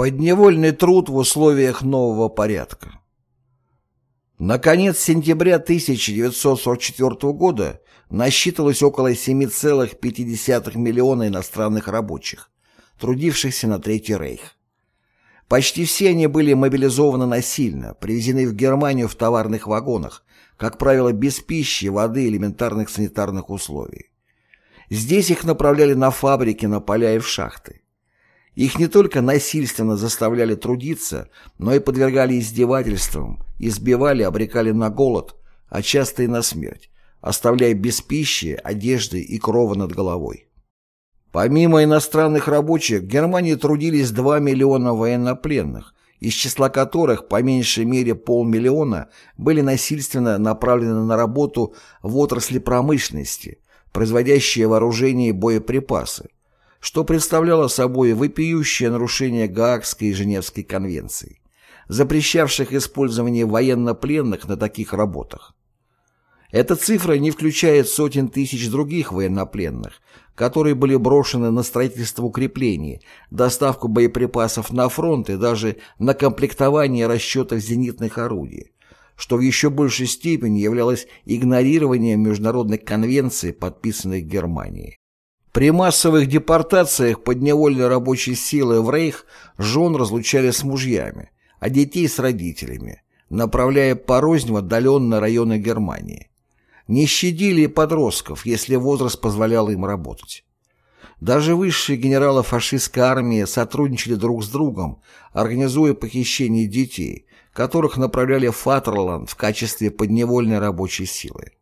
Подневольный труд в условиях нового порядка. Наконец сентября 1944 года насчитывалось около 7,5 миллиона иностранных рабочих, трудившихся на Третий Рейх. Почти все они были мобилизованы насильно, привезены в Германию в товарных вагонах, как правило, без пищи, воды и элементарных санитарных условий. Здесь их направляли на фабрики, на поля и в шахты. Их не только насильственно заставляли трудиться, но и подвергали издевательствам, избивали, обрекали на голод, а часто и на смерть, оставляя без пищи, одежды и крова над головой. Помимо иностранных рабочих, в Германии трудились 2 миллиона военнопленных, из числа которых по меньшей мере полмиллиона были насильственно направлены на работу в отрасли промышленности, производящие вооружение и боеприпасы, что представляло собой вопиющее нарушение Гаагской и Женевской конвенций, запрещавших использование военнопленных на таких работах. Эта цифра не включает сотен тысяч других военнопленных, которые были брошены на строительство укреплений, доставку боеприпасов на фронт и даже на комплектование расчетов зенитных орудий, что в еще большей степени являлось игнорированием международных конвенций, подписанных Германией. При массовых депортациях подневольной рабочей силы в Рейх жен разлучали с мужьями, а детей с родителями, направляя порознь в отдаленные районы Германии. Не щадили подростков, если возраст позволял им работать. Даже высшие генералы фашистской армии сотрудничали друг с другом, организуя похищение детей, которых направляли в Фатерланд в качестве подневольной рабочей силы.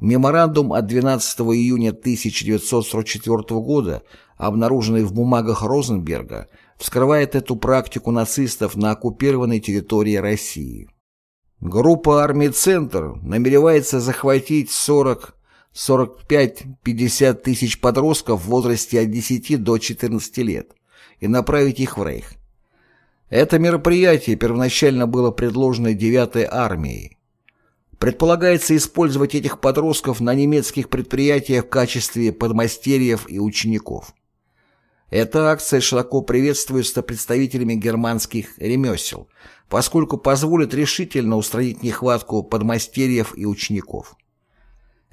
Меморандум от 12 июня 1944 года, обнаруженный в бумагах Розенберга, вскрывает эту практику нацистов на оккупированной территории России. Группа армий «Центр» намеревается захватить 40 45-50 тысяч подростков в возрасте от 10 до 14 лет и направить их в Рейх. Это мероприятие первоначально было предложено 9-й армией, Предполагается использовать этих подростков на немецких предприятиях в качестве подмастерьев и учеников. Эта акция широко приветствуется представителями германских ремесел, поскольку позволит решительно устранить нехватку подмастерьев и учеников.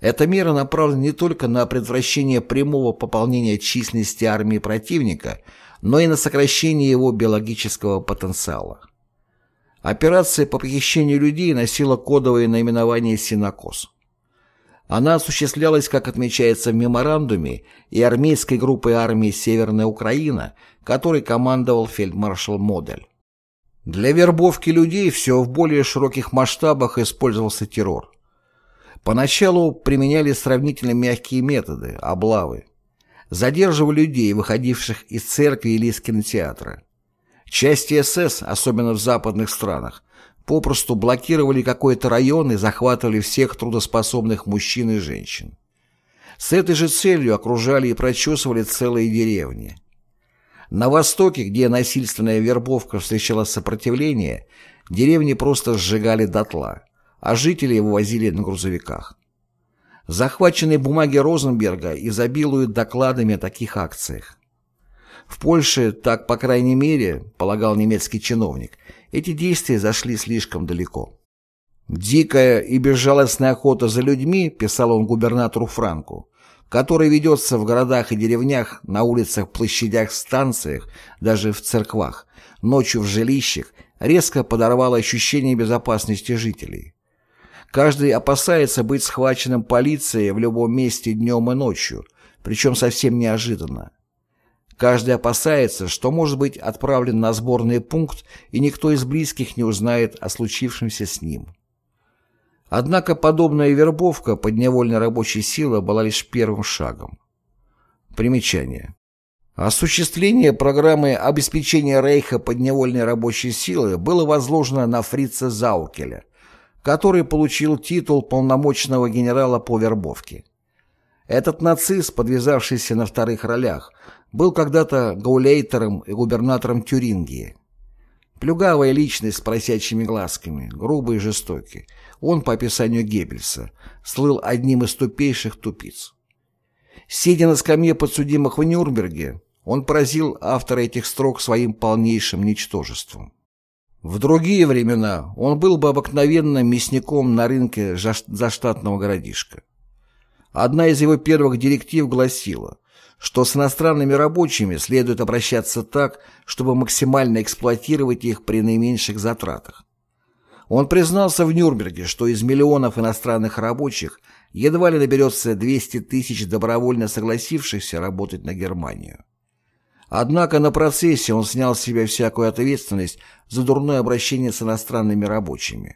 Эта мера направлена не только на предотвращение прямого пополнения численности армии противника, но и на сокращение его биологического потенциала. Операция по похищению людей носила кодовое наименование «Синокос». Она осуществлялась, как отмечается в меморандуме, и армейской группой армии «Северная Украина», которой командовал фельдмаршал Модель. Для вербовки людей все в более широких масштабах использовался террор. Поначалу применяли сравнительно мягкие методы, облавы. Задерживали людей, выходивших из церкви или из кинотеатра. Части СС, особенно в западных странах, попросту блокировали какой-то район и захватывали всех трудоспособных мужчин и женщин. С этой же целью окружали и прочесывали целые деревни. На востоке, где насильственная вербовка встречала сопротивление, деревни просто сжигали дотла, а жителей вывозили на грузовиках. Захваченные бумаги Розенберга изобилуют докладами о таких акциях. В Польше, так по крайней мере, полагал немецкий чиновник, эти действия зашли слишком далеко. «Дикая и безжалостная охота за людьми», писал он губернатору Франку, которая ведется в городах и деревнях, на улицах, площадях, станциях, даже в церквах, ночью в жилищах, резко подорвала ощущение безопасности жителей. Каждый опасается быть схваченным полицией в любом месте днем и ночью, причем совсем неожиданно. Каждый опасается, что может быть отправлен на сборный пункт, и никто из близких не узнает о случившемся с ним. Однако подобная вербовка подневольной рабочей силы была лишь первым шагом. Примечание. Осуществление программы обеспечения Рейха подневольной рабочей силы было возложено на фрица Заукеля, который получил титул полномочного генерала по вербовке. Этот нацист, подвязавшийся на вторых ролях, был когда-то гаулейтером и губернатором Тюрингии. Плюгавая личность с просячими глазками, грубый и жестокий, он, по описанию Геббельса, слыл одним из тупейших тупиц. Сидя на скамье подсудимых в Нюрнберге, Он поразил автора этих строк своим полнейшим ничтожеством. В другие времена он был бы обыкновенным мясником на рынке заштатного городишка. Одна из его первых директив гласила, что с иностранными рабочими следует обращаться так, чтобы максимально эксплуатировать их при наименьших затратах. Он признался в Нюрнберге, что из миллионов иностранных рабочих едва ли наберется 200 тысяч добровольно согласившихся работать на Германию. Однако на процессе он снял с себя всякую ответственность за дурное обращение с иностранными рабочими.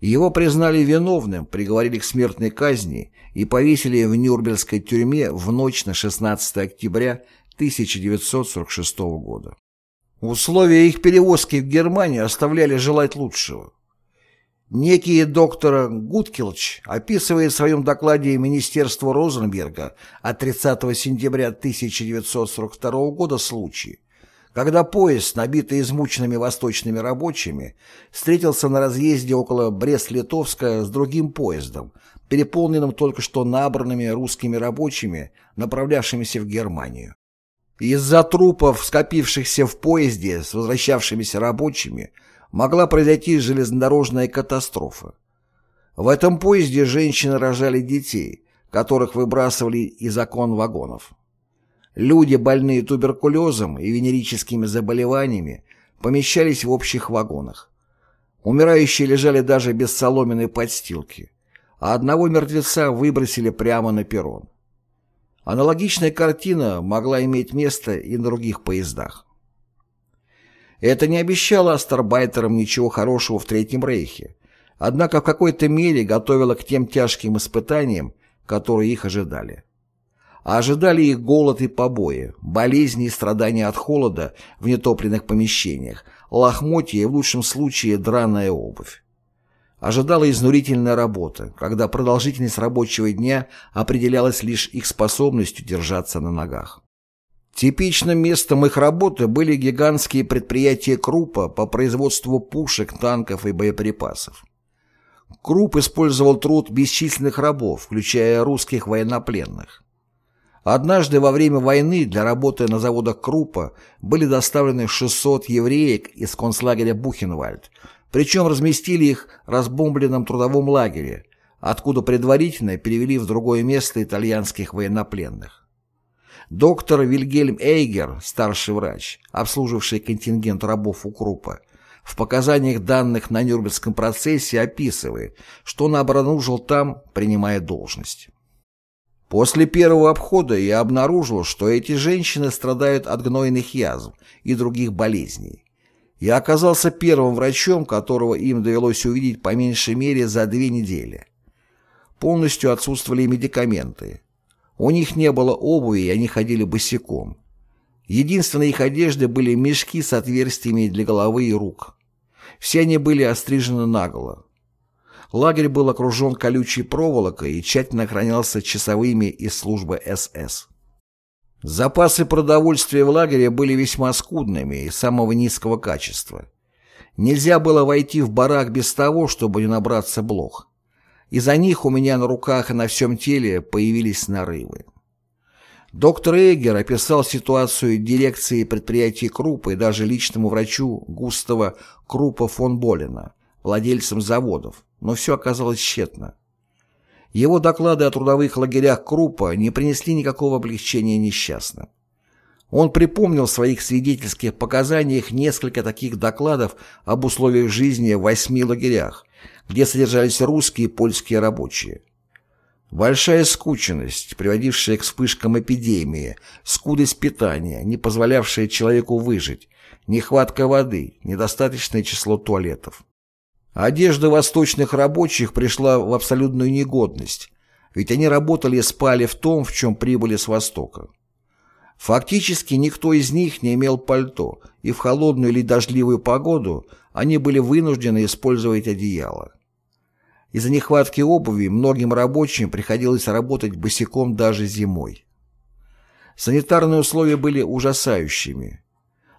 Его признали виновным, приговорили к смертной казни и повесили в Нюрнбергской тюрьме в ночь на 16 октября 1946 года. Условия их перевозки в Германию оставляли желать лучшего. Некий доктор Гудкилч описывает в своем докладе Министерства Розенберга от 30 сентября 1942 года случай, когда поезд, набитый измученными восточными рабочими, встретился на разъезде около Брест-Литовска с другим поездом, переполненным только что набранными русскими рабочими, направлявшимися в Германию. Из-за трупов, скопившихся в поезде с возвращавшимися рабочими, могла произойти железнодорожная катастрофа. В этом поезде женщины рожали детей, которых выбрасывали из окон вагонов. Люди, больные туберкулезом и венерическими заболеваниями, помещались в общих вагонах. Умирающие лежали даже без соломенной подстилки, а одного мертвеца выбросили прямо на перрон. Аналогичная картина могла иметь место и на других поездах. Это не обещало астарбайтерам ничего хорошего в Третьем Рейхе, однако в какой-то мере готовило к тем тяжким испытаниям, которые их ожидали. Ожидали их голод и побои, болезни и страдания от холода в нетопленных помещениях, лохмотья и в лучшем случае драная обувь ожидала изнурительная работа, когда продолжительность рабочего дня определялась лишь их способностью держаться на ногах. Типичным местом их работы были гигантские предприятия Крупа по производству пушек, танков и боеприпасов. Круп использовал труд бесчисленных рабов, включая русских военнопленных. Однажды во время войны для работы на заводах Крупа были доставлены 600 евреек из концлагеря Бухенвальд, причем разместили их в разбомбленном трудовом лагере, откуда предварительно перевели в другое место итальянских военнопленных. Доктор Вильгельм Эйгер, старший врач, обслуживший контингент рабов у Крупа, в показаниях данных на Нюрнбергском процессе описывает, что он обнаружил там, принимая должность. После первого обхода я обнаружил, что эти женщины страдают от гнойных язв и других болезней. Я оказался первым врачом, которого им довелось увидеть по меньшей мере за две недели. Полностью отсутствовали медикаменты. У них не было обуви, и они ходили босиком. Единственной их одеждой были мешки с отверстиями для головы и рук. Все они были острижены наголо. Лагерь был окружен колючей проволокой и тщательно охранялся часовыми из службы СС. Запасы продовольствия в лагере были весьма скудными и самого низкого качества. Нельзя было войти в барак без того, чтобы не набраться блох. Из-за них у меня на руках и на всем теле появились нарывы. Доктор Эггер описал ситуацию дирекции предприятия Крупа и даже личному врачу Густава Крупа фон Болина, владельцам заводов, но все оказалось тщетно. Его доклады о трудовых лагерях Крупа не принесли никакого облегчения несчастным. Он припомнил в своих свидетельских показаниях несколько таких докладов об условиях жизни в восьми лагерях, где содержались русские и польские рабочие. Большая скученность, приводившая к вспышкам эпидемии, скудость питания, не позволявшая человеку выжить, нехватка воды, недостаточное число туалетов. Одежда восточных рабочих пришла в абсолютную негодность, ведь они работали и спали в том, в чем прибыли с Востока. Фактически никто из них не имел пальто, и в холодную или дождливую погоду они были вынуждены использовать одеяло. Из-за нехватки обуви многим рабочим приходилось работать босиком даже зимой. Санитарные условия были ужасающими.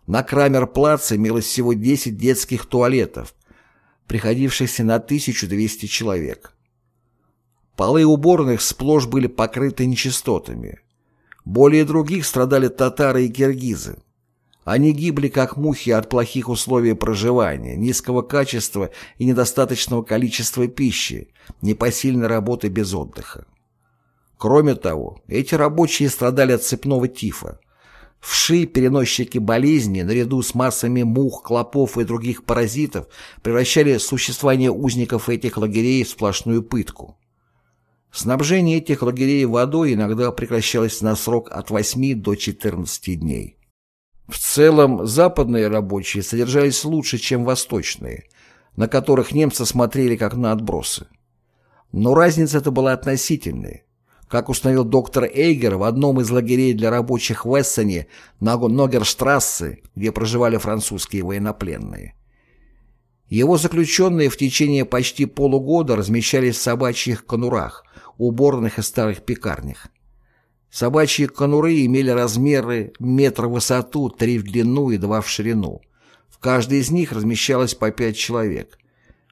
На Крамер-плац имелось всего 10 детских туалетов, приходившихся на 1200 человек. Полы уборных сплошь были покрыты нечистотами. Более других страдали татары и киргизы. Они гибли как мухи от плохих условий проживания, низкого качества и недостаточного количества пищи, непосильной работы без отдыха. Кроме того, эти рабочие страдали от цепного тифа. Вши, переносчики болезни, наряду с массами мух, клопов и других паразитов, превращали существование узников этих лагерей в сплошную пытку. Снабжение этих лагерей водой иногда прекращалось на срок от 8 до 14 дней. В целом, западные рабочие содержались лучше, чем восточные, на которых немцы смотрели как на отбросы. Но разница эта была относительной. Как установил доктор Эйгер в одном из лагерей для рабочих в Эссене на Ногерштрассе, где проживали французские военнопленные. Его заключенные в течение почти полугода размещались в собачьих конурах, уборных и старых пекарнях. Собачьи конуры имели размеры метр в высоту, три в длину и два в ширину. В каждой из них размещалось по пять человек.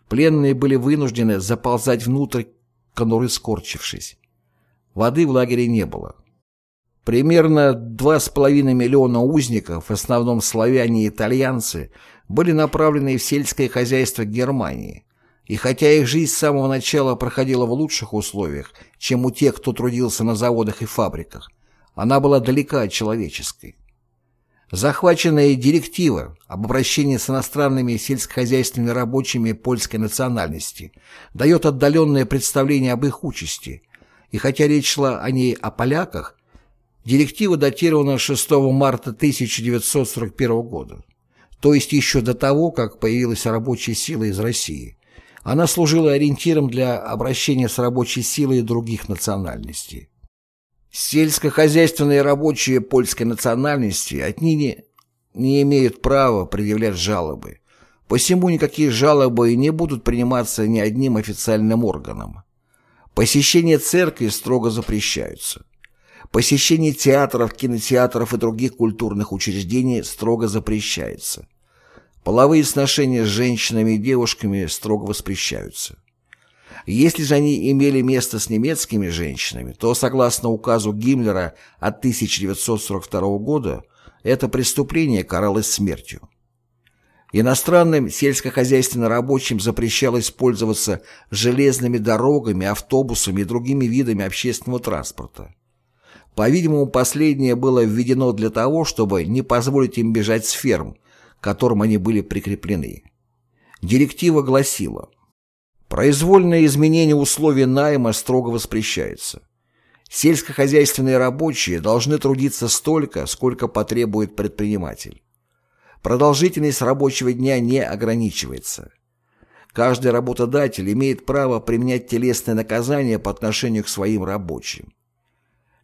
Пленные были вынуждены заползать внутрь конуры, скорчившись. Воды в лагере не было. Примерно 2,5 миллиона узников, в основном славяне и итальянцы, были направлены в сельское хозяйство Германии, и хотя их жизнь с самого начала проходила в лучших условиях, чем у тех, кто трудился на заводах и фабриках, она была далека от человеческой. Захваченная директива об обращении с иностранными сельскохозяйственными рабочими польской национальности дает отдаленное представление об их участи, и хотя речь шла о ней о поляках, директива датирована 6 марта 1941 года, то есть еще до того, как появилась рабочая сила из России – она служила ориентиром для обращения с рабочей силой других национальностей. Сельскохозяйственные рабочие польской национальности отныне не имеют права предъявлять жалобы. Посему никакие жалобы не будут приниматься ни одним официальным органом. Посещение церкви строго запрещаются. Посещение театров, кинотеатров и других культурных учреждений строго запрещается. Половые сношения с женщинами и девушками строго воспрещаются. Если же они имели место с немецкими женщинами, то, согласно указу Гиммлера от 1942 года, это преступление каралось смертью. Иностранным сельскохозяйственным рабочим запрещалось пользоваться железными дорогами, автобусами и другими видами общественного транспорта. По-видимому, последнее было введено для того, чтобы не позволить им бежать с ферм, к которым они были прикреплены. Директива гласила «Произвольное изменение условий найма строго воспрещается. Сельскохозяйственные рабочие должны трудиться столько, сколько потребует предприниматель. Продолжительность рабочего дня не ограничивается. Каждый работодатель имеет право применять телесное наказание по отношению к своим рабочим.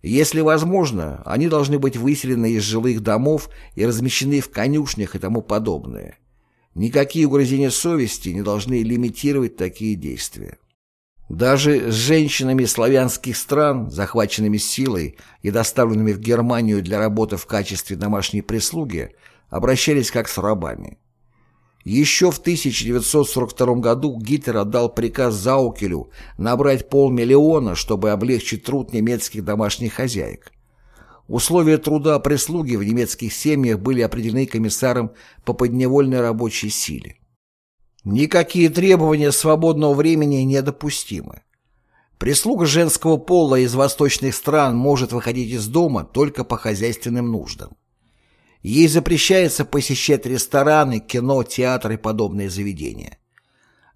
Если возможно, они должны быть выселены из жилых домов и размещены в конюшнях и тому подобное. Никакие угрызения совести не должны лимитировать такие действия. Даже с женщинами славянских стран, захваченными силой и доставленными в Германию для работы в качестве домашней прислуги, обращались как с рабами. Еще в 1942 году Гитлер отдал приказ Заукелю набрать полмиллиона, чтобы облегчить труд немецких домашних хозяек. Условия труда прислуги в немецких семьях были определены комиссаром по подневольной рабочей силе. Никакие требования свободного времени недопустимы. Прислуга женского пола из восточных стран может выходить из дома только по хозяйственным нуждам. Ей запрещается посещать рестораны, кино, театры и подобные заведения.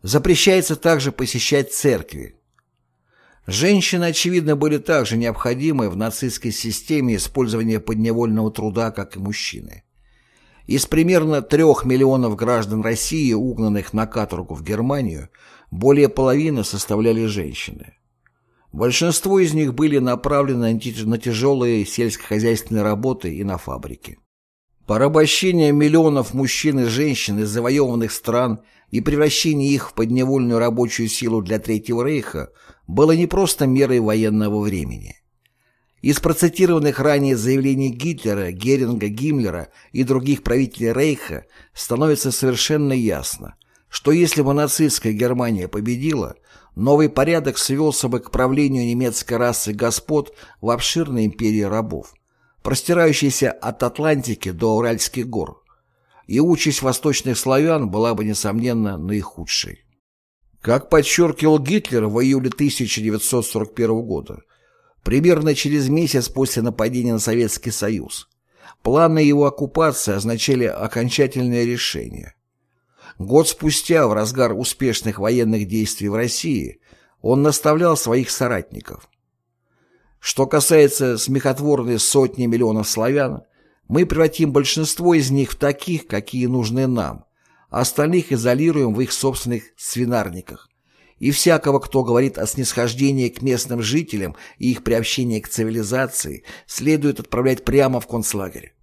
Запрещается также посещать церкви. Женщины, очевидно, были также необходимы в нацистской системе использования подневольного труда, как и мужчины. Из примерно трех миллионов граждан России, угнанных на каторгу в Германию, более половины составляли женщины. Большинство из них были направлены на тяжелые сельскохозяйственные работы и на фабрики. Порабощение миллионов мужчин и женщин из завоеванных стран и превращение их в подневольную рабочую силу для Третьего Рейха было не просто мерой военного времени. Из процитированных ранее заявлений Гитлера, Геринга, Гиммлера и других правителей Рейха становится совершенно ясно, что если бы нацистская Германия победила, новый порядок свелся бы к правлению немецкой расы господ в обширной империи рабов – простирающийся от Атлантики до Уральских гор, и участь восточных славян была бы, несомненно, наихудшей. Как подчеркивал Гитлер в июле 1941 года, примерно через месяц после нападения на Советский Союз, планы его оккупации означали окончательное решение. Год спустя, в разгар успешных военных действий в России, он наставлял своих соратников. Что касается смехотворной сотни миллионов славян, мы превратим большинство из них в таких, какие нужны нам, а остальных изолируем в их собственных свинарниках. И всякого, кто говорит о снисхождении к местным жителям и их приобщении к цивилизации, следует отправлять прямо в концлагерь.